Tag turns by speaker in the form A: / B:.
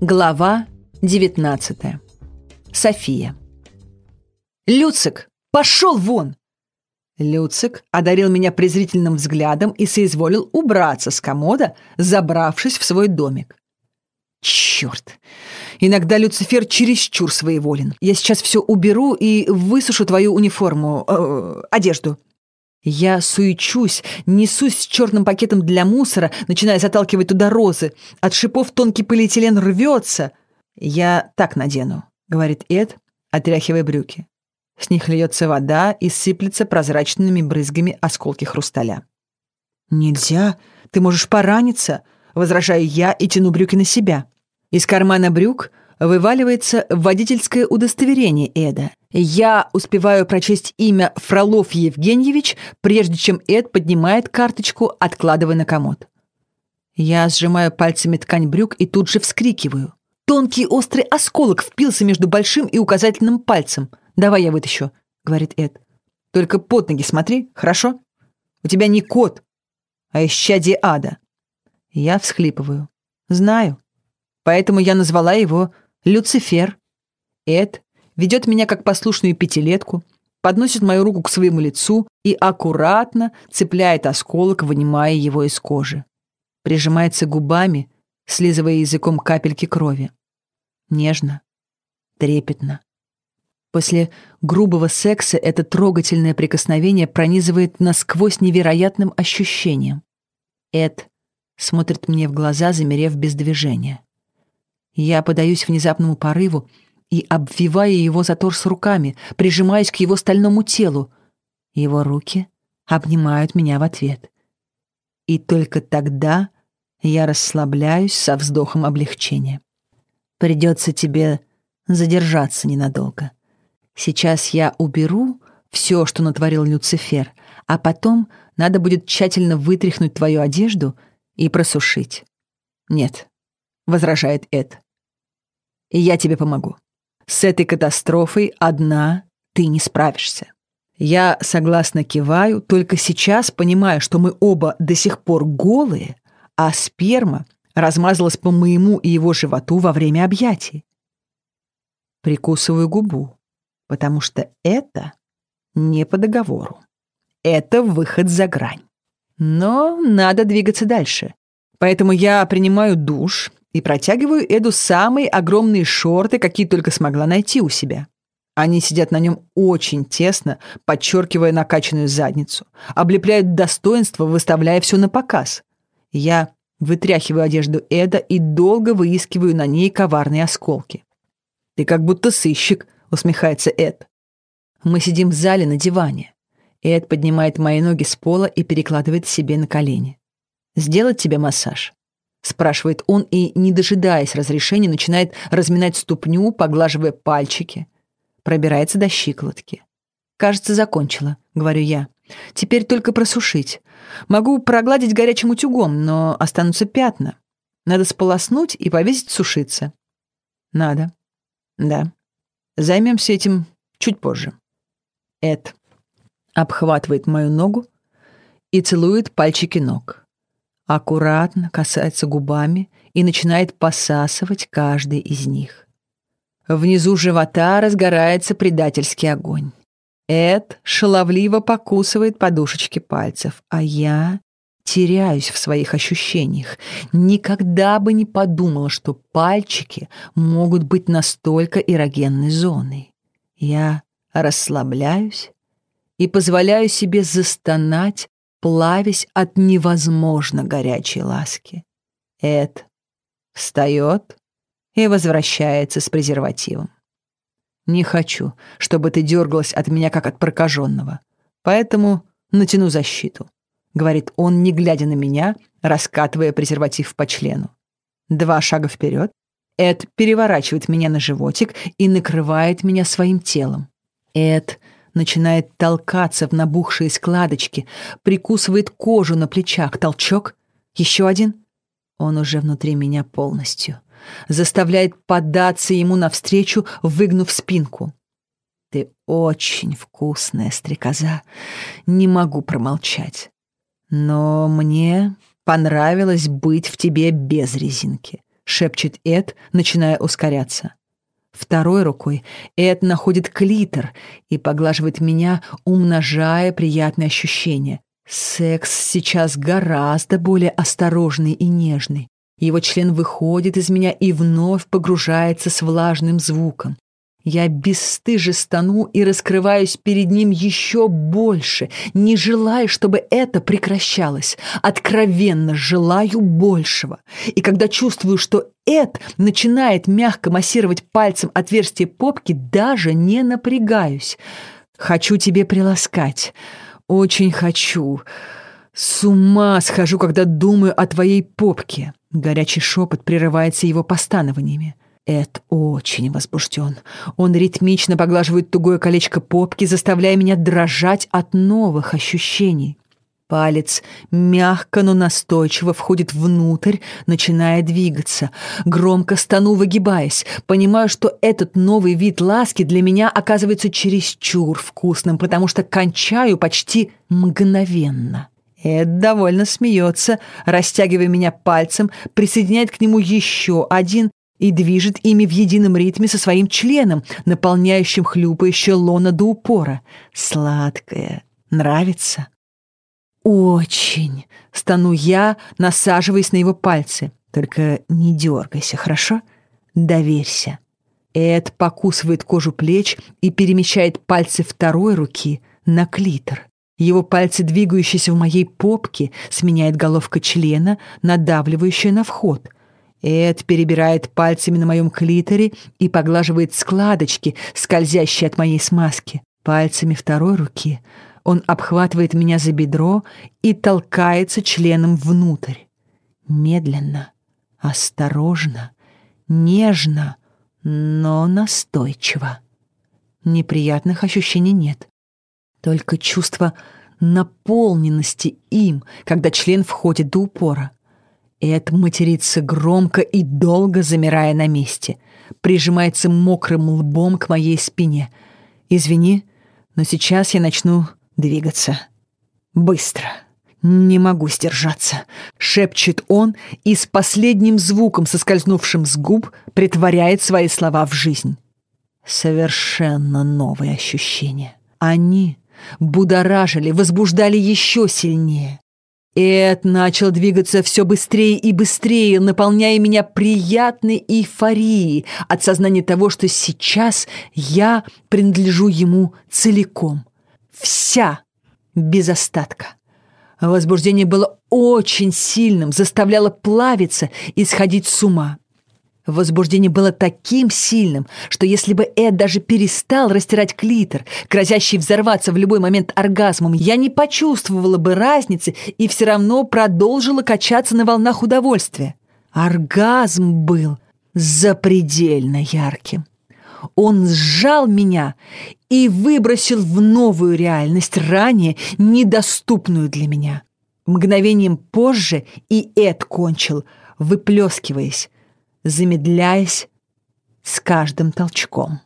A: Глава 19. София. «Люцик, пошел вон!» Люцик одарил меня презрительным взглядом и соизволил убраться с комода, забравшись в свой домик. Черт! Иногда Люцифер чересчур своеволен. Я сейчас все уберу и высушу твою униформу, э, одежду. Я суечусь, несусь с черным пакетом для мусора, начиная заталкивать туда розы. От шипов тонкий полиэтилен рвется. «Я так надену», — говорит Эд, отряхивая брюки. С них льется вода и сыплется прозрачными брызгами осколки хрусталя. «Нельзя, ты можешь пораниться», — возражаю я и тяну брюки на себя. Из кармана брюк вываливается водительское удостоверение Эда. Я успеваю прочесть имя Фролов Евгеньевич, прежде чем Эд поднимает карточку, откладывая на комод. Я сжимаю пальцами ткань брюк и тут же вскрикиваю. Тонкий острый осколок впился между большим и указательным пальцем. «Давай я вытащу», — говорит Эд. «Только под ноги смотри, хорошо? У тебя не кот, а исчадие ада». Я всхлипываю. «Знаю. Поэтому я назвала его Люцифер. Эд ведет меня как послушную пятилетку, подносит мою руку к своему лицу и аккуратно цепляет осколок, вынимая его из кожи. Прижимается губами, слизывая языком капельки крови. Нежно, трепетно. После грубого секса это трогательное прикосновение пронизывает насквозь невероятным ощущением. Эд смотрит мне в глаза, замерев без движения. Я подаюсь внезапному порыву и обвиваю его за торс руками, прижимаясь к его стальному телу. Его руки обнимают меня в ответ. И только тогда я расслабляюсь со вздохом облегчения. Придется тебе задержаться ненадолго. Сейчас я уберу все, что натворил Люцифер, а потом надо будет тщательно вытряхнуть твою одежду и просушить. Нет, возражает Эд и я тебе помогу. С этой катастрофой одна ты не справишься. Я согласно киваю, только сейчас понимаю, что мы оба до сих пор голые, а сперма размазалась по моему и его животу во время объятий. Прикусываю губу, потому что это не по договору. Это выход за грань. Но надо двигаться дальше. Поэтому я принимаю душ, и протягиваю Эду самые огромные шорты, какие только смогла найти у себя. Они сидят на нем очень тесно, подчеркивая накачанную задницу, облепляют достоинство, выставляя все на показ. Я вытряхиваю одежду Эда и долго выискиваю на ней коварные осколки. «Ты как будто сыщик», — усмехается Эд. Мы сидим в зале на диване. Эд поднимает мои ноги с пола и перекладывает себе на колени. «Сделать тебе массаж?» Спрашивает он и, не дожидаясь разрешения, начинает разминать ступню, поглаживая пальчики. Пробирается до щиколотки. «Кажется, закончила», — говорю я. «Теперь только просушить. Могу прогладить горячим утюгом, но останутся пятна. Надо сполоснуть и повесить сушиться». «Надо». «Да. Займемся этим чуть позже». Эд обхватывает мою ногу и целует пальчики ног аккуратно касается губами и начинает посасывать каждый из них. Внизу живота разгорается предательский огонь. Эд шаловливо покусывает подушечки пальцев, а я теряюсь в своих ощущениях. Никогда бы не подумала, что пальчики могут быть настолько эрогенной зоной. Я расслабляюсь и позволяю себе застонать плавясь от невозможно горячей ласки. Эд встает и возвращается с презервативом. «Не хочу, чтобы ты дергалась от меня, как от прокаженного, поэтому натяну защиту», — говорит он, не глядя на меня, раскатывая презерватив по члену. Два шага вперед. Эд переворачивает меня на животик и накрывает меня своим телом. Эд начинает толкаться в набухшие складочки, прикусывает кожу на плечах. Толчок. Еще один. Он уже внутри меня полностью. Заставляет податься ему навстречу, выгнув спинку. Ты очень вкусная стрекоза. Не могу промолчать. Но мне понравилось быть в тебе без резинки. шепчет Эд, начиная ускоряться. Второй рукой Эд находит клитор и поглаживает меня, умножая приятные ощущения. Секс сейчас гораздо более осторожный и нежный. Его член выходит из меня и вновь погружается с влажным звуком. Я бесстыже стану и раскрываюсь перед ним еще больше, не желая, чтобы это прекращалось. Откровенно желаю большего. И когда чувствую, что Эд начинает мягко массировать пальцем отверстие попки, даже не напрягаюсь. Хочу тебе приласкать. Очень хочу. С ума схожу, когда думаю о твоей попке. Горячий шепот прерывается его постанованиями. Эд очень возбужден. Он ритмично поглаживает тугое колечко попки, заставляя меня дрожать от новых ощущений. Палец мягко, но настойчиво входит внутрь, начиная двигаться. Громко стану, выгибаясь. Понимаю, что этот новый вид ласки для меня оказывается чересчур вкусным, потому что кончаю почти мгновенно. Эд довольно смеется, растягивая меня пальцем, присоединяет к нему еще один и движет ими в едином ритме со своим членом, наполняющим хлюпающее лона до упора. Сладкое. Нравится? Очень. Стану я, насаживаясь на его пальцы. Только не дергайся, хорошо? Доверься. Эд покусывает кожу плеч и перемещает пальцы второй руки на клитор. Его пальцы, двигающиеся в моей попке, сменяет головка члена, надавливающая на вход — Эд перебирает пальцами на моем клиторе и поглаживает складочки, скользящие от моей смазки. Пальцами второй руки он обхватывает меня за бедро и толкается членом внутрь. Медленно, осторожно, нежно, но настойчиво. Неприятных ощущений нет. Только чувство наполненности им, когда член входит до упора. Эд матерится громко и долго замирая на месте, прижимается мокрым лбом к моей спине. «Извини, но сейчас я начну двигаться. Быстро. Не могу сдержаться», — шепчет он и с последним звуком, соскользнувшим с губ, притворяет свои слова в жизнь. Совершенно новые ощущения. Они будоражили, возбуждали еще сильнее. Эд начал двигаться все быстрее и быстрее, наполняя меня приятной эйфорией от сознания того, что сейчас я принадлежу ему целиком. Вся, без остатка. Возбуждение было очень сильным, заставляло плавиться и сходить с ума. Возбуждение было таким сильным, что если бы Эд даже перестал растирать клитор, грозящий взорваться в любой момент оргазмом, я не почувствовала бы разницы и все равно продолжила качаться на волнах удовольствия. Оргазм был запредельно ярким. Он сжал меня и выбросил в новую реальность, ранее недоступную для меня. Мгновением позже и Эд кончил, выплескиваясь, замедляясь с каждым толчком.